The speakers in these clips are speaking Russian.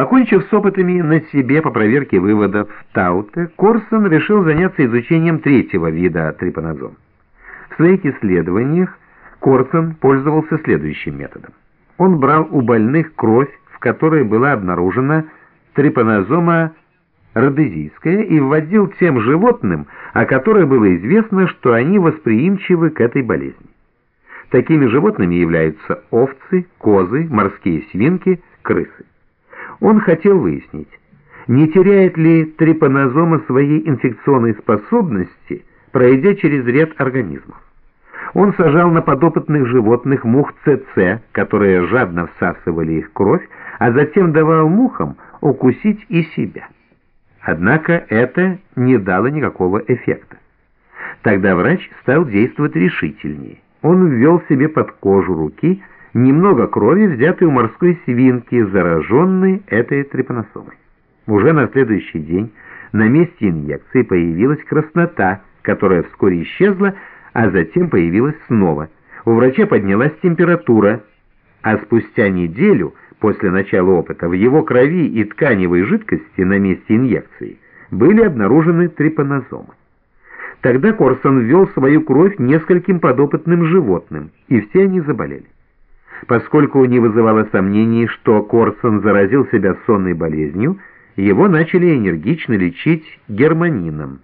Покончив с опытами на себе по проверке выводов Тауте, Корсон решил заняться изучением третьего вида трипанозом. В своих исследованиях Корсон пользовался следующим методом. Он брал у больных кровь, в которой была обнаружена трипанозома родезийская, и вводил тем животным, о которых было известно, что они восприимчивы к этой болезни. Такими животными являются овцы, козы, морские свинки, крысы. Он хотел выяснить, не теряет ли трипанозома своей инфекционной способности, пройдя через ряд организмов. Он сажал на подопытных животных мух ЦЦ, которые жадно всасывали их кровь, а затем давал мухам укусить и себя. Однако это не дало никакого эффекта. Тогда врач стал действовать решительнее. Он ввел себе под кожу руки немного крови, взятой у морской свинки, зараженной этой трепаносомой. Уже на следующий день на месте инъекции появилась краснота, которая вскоре исчезла, а затем появилась снова. У врача поднялась температура, а спустя неделю после начала опыта в его крови и тканевой жидкости на месте инъекции были обнаружены трепанозомы. Тогда Корсон ввел свою кровь нескольким подопытным животным, и все они заболели. Поскольку не вызывало сомнений, что Корсон заразил себя сонной болезнью, его начали энергично лечить германином.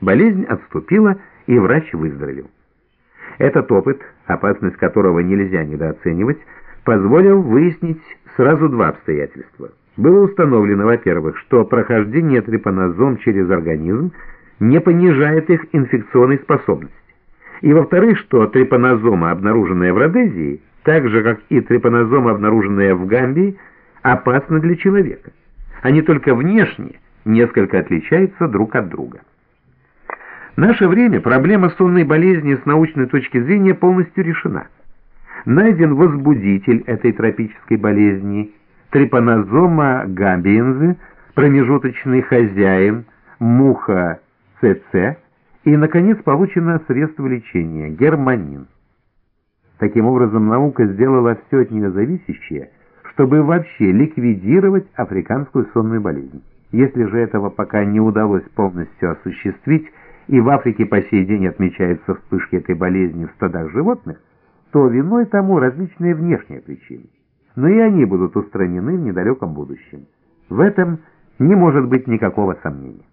Болезнь отступила, и врач выздоровел. Этот опыт, опасность которого нельзя недооценивать, позволил выяснить сразу два обстоятельства. Было установлено, во-первых, что прохождение трепанозом через организм не понижает их инфекционной способности. И во-вторых, что трепанозома, обнаруженная в Родезии, так же, как и трепанозома, обнаруженная в Гамбии, опасна для человека. Они только внешне несколько отличаются друг от друга. В наше время проблема сонной болезни с научной точки зрения полностью решена. Найден возбудитель этой тропической болезни, трепанозома гамбиензе, промежуточный хозяин, муха ЦЦ и, наконец, получено средство лечения – германин. Таким образом, наука сделала все от нее зависящее, чтобы вообще ликвидировать африканскую сонную болезнь. Если же этого пока не удалось полностью осуществить, и в Африке по сей день отмечаются вспышки этой болезни в стадах животных, то виной тому различные внешние причины. Но и они будут устранены в недалеком будущем. В этом не может быть никакого сомнения.